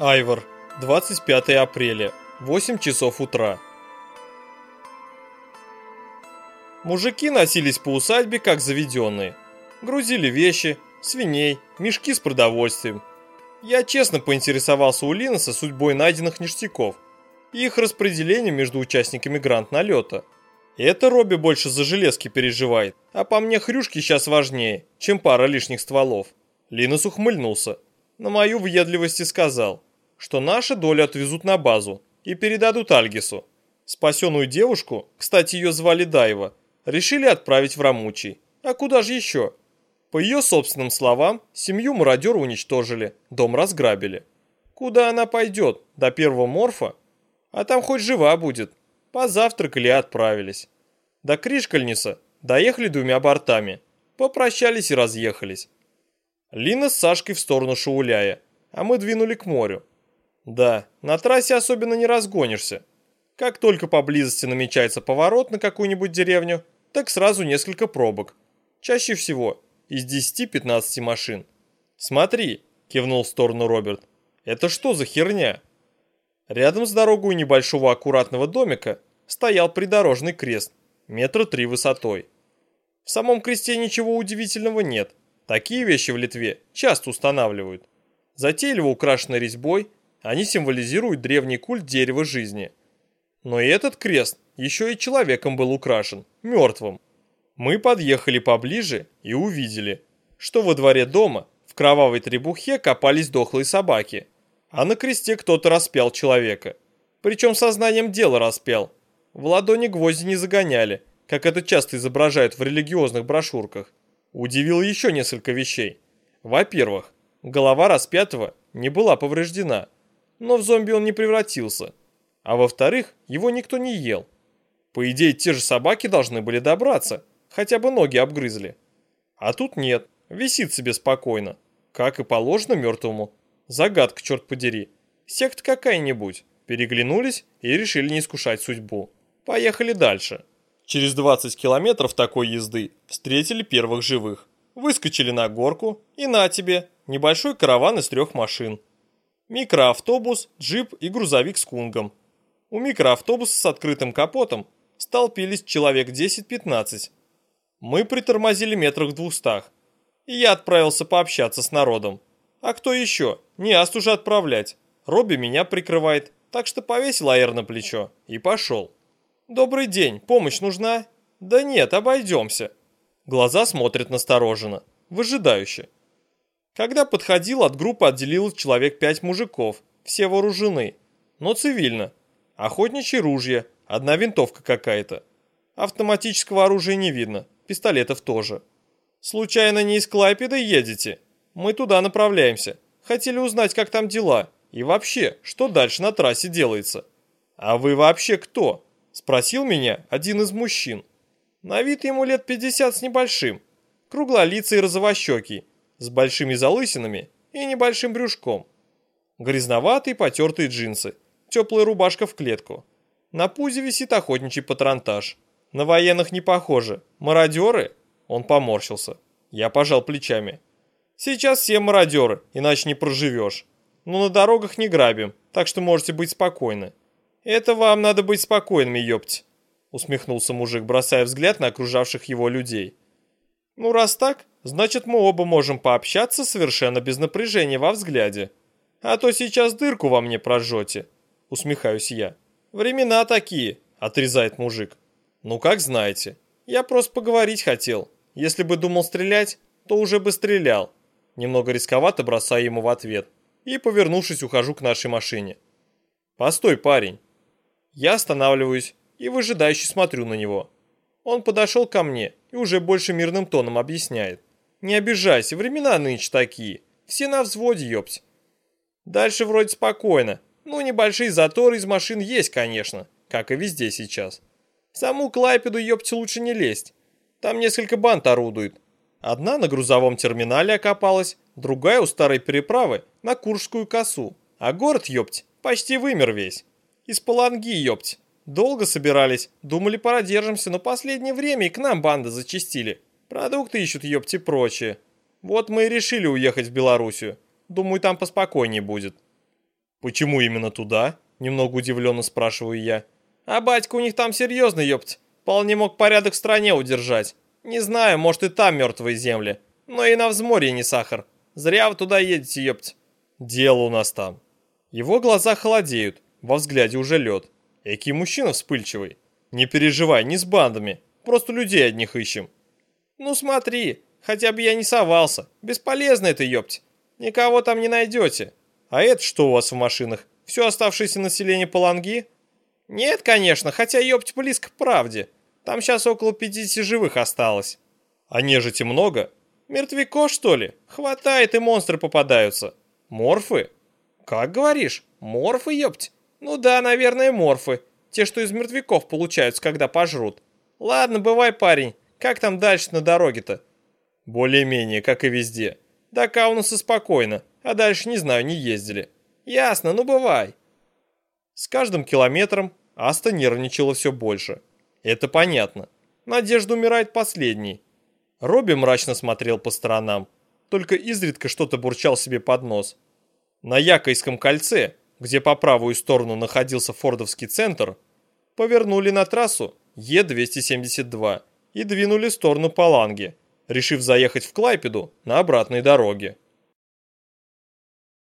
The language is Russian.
Айвор, 25 апреля, 8 часов утра. Мужики носились по усадьбе как заведенные. Грузили вещи, свиней, мешки с продовольствием. Я честно поинтересовался у Линоса судьбой найденных ништяков и их распределением между участниками гранд-налета. Это Робби больше за железки переживает, а по мне хрюшки сейчас важнее, чем пара лишних стволов. Линос ухмыльнулся. На мою въедливость и сказал – что наши доли отвезут на базу и передадут Альгису. Спасенную девушку, кстати, ее звали Дайва, решили отправить в Рамучий. А куда же еще? По ее собственным словам, семью мародеры уничтожили, дом разграбили. Куда она пойдет? До первого морфа? А там хоть жива будет. Позавтракали и отправились. До Кришкальниса доехали двумя бортами. Попрощались и разъехались. Лина с Сашкой в сторону Шауляя, а мы двинули к морю. Да, на трассе особенно не разгонишься. Как только поблизости намечается поворот на какую-нибудь деревню, так сразу несколько пробок. Чаще всего из 10-15 машин. «Смотри», – кивнул в сторону Роберт, – «это что за херня?» Рядом с дорогой небольшого аккуратного домика стоял придорожный крест, метра три высотой. В самом кресте ничего удивительного нет. Такие вещи в Литве часто устанавливают. Затейливо украшенный резьбой они символизируют древний культ дерева жизни. Но и этот крест еще и человеком был украшен, мертвым. Мы подъехали поближе и увидели, что во дворе дома в кровавой требухе копались дохлые собаки, а на кресте кто-то распял человека. Причем сознанием дела распял. В ладони гвозди не загоняли, как это часто изображают в религиозных брошюрках. Удивило еще несколько вещей. Во-первых, голова распятого не была повреждена, но в зомби он не превратился. А во-вторых, его никто не ел. По идее, те же собаки должны были добраться, хотя бы ноги обгрызли. А тут нет, висит себе спокойно, как и положено мертвому. Загадка, черт подери. Секта какая-нибудь. Переглянулись и решили не искушать судьбу. Поехали дальше. Через 20 километров такой езды встретили первых живых. Выскочили на горку и на тебе, небольшой караван из трех машин. Микроавтобус, джип и грузовик с кунгом. У микроавтобуса с открытым капотом столпились человек 10-15. Мы притормозили метрах в двухстах. И я отправился пообщаться с народом. А кто еще? Не аст уже отправлять. Робби меня прикрывает, так что повесил аэр на плечо и пошел. «Добрый день, помощь нужна?» «Да нет, обойдемся». Глаза смотрят настороженно, выжидающе. Когда подходил, от группы отделилось человек пять мужиков, все вооружены, но цивильно. Охотничьи ружья, одна винтовка какая-то. Автоматического оружия не видно, пистолетов тоже. Случайно не из Клайпеда едете? Мы туда направляемся. Хотели узнать, как там дела. И вообще, что дальше на трассе делается. А вы вообще кто? Спросил меня один из мужчин. На вид ему лет 50 с небольшим. Круглолицый и розовощекий с большими залысинами и небольшим брюшком. Грязноватые потертые джинсы, теплая рубашка в клетку. На пузе висит охотничий патронтаж. На военных не похоже. Мародеры? Он поморщился. Я пожал плечами. Сейчас все мародеры, иначе не проживешь. Но на дорогах не грабим, так что можете быть спокойны. Это вам надо быть спокойными, ёпть. Усмехнулся мужик, бросая взгляд на окружавших его людей. Ну раз так, значит мы оба можем пообщаться совершенно без напряжения во взгляде. А то сейчас дырку во мне прожжете, усмехаюсь я. Времена такие, отрезает мужик. Ну как знаете, я просто поговорить хотел. Если бы думал стрелять, то уже бы стрелял. Немного рисковато бросаю ему в ответ. И, повернувшись, ухожу к нашей машине. Постой, парень. Я останавливаюсь и выжидающе смотрю на него. Он подошел ко мне и уже больше мирным тоном объясняет. Не обижайся, времена нынче такие. Все на взводе, ёпть. Дальше вроде спокойно. Ну, небольшие заторы из машин есть, конечно, как и везде сейчас. В саму Клайпеду, ёпте, лучше не лезть. Там несколько банд орудует. Одна на грузовом терминале окопалась, другая у старой переправы на Куршскую косу. А город, ёпть, почти вымер весь. Из Паланги, ёпть. Долго собирались, думали продержимся, но последнее время и к нам банда зачистили. Продукты ищут, ёпти, прочее. Вот мы и решили уехать в Белоруссию. Думаю, там поспокойнее будет. Почему именно туда? Немного удивленно спрашиваю я. А батька у них там серьезный, ёпть. Вполне мог порядок в стране удержать. Не знаю, может и там мертвые земли. Но и на взморье не сахар. Зря вы туда едете, ёпть. Дело у нас там. Его глаза холодеют, во взгляде уже лед. Экий мужчина вспыльчивый. Не переживай, не с бандами. Просто людей одних ищем. Ну смотри, хотя бы я не совался. Бесполезно это, ёпть. Никого там не найдете. А это что у вас в машинах? Все оставшееся население Паланги? Нет, конечно, хотя ёпть близко к правде. Там сейчас около 50 живых осталось. А нежити много? Мертвяко, что ли? Хватает и монстры попадаются. Морфы? Как говоришь? Морфы, ёпть? Ну да, наверное, морфы. Те, что из мертвяков получаются, когда пожрут. Ладно, бывай, парень. Как там дальше на дороге-то? Более-менее, как и везде. До Каунаса спокойно, а дальше, не знаю, не ездили. Ясно, ну бывай. С каждым километром Аста нервничала все больше. Это понятно. Надежда умирает последней. Робби мрачно смотрел по сторонам, только изредка что-то бурчал себе под нос. На Якойском кольце, где по правую сторону находился Фордовский центр, повернули на трассу Е-272 и двинули в сторону Паланги, решив заехать в Клайпеду на обратной дороге.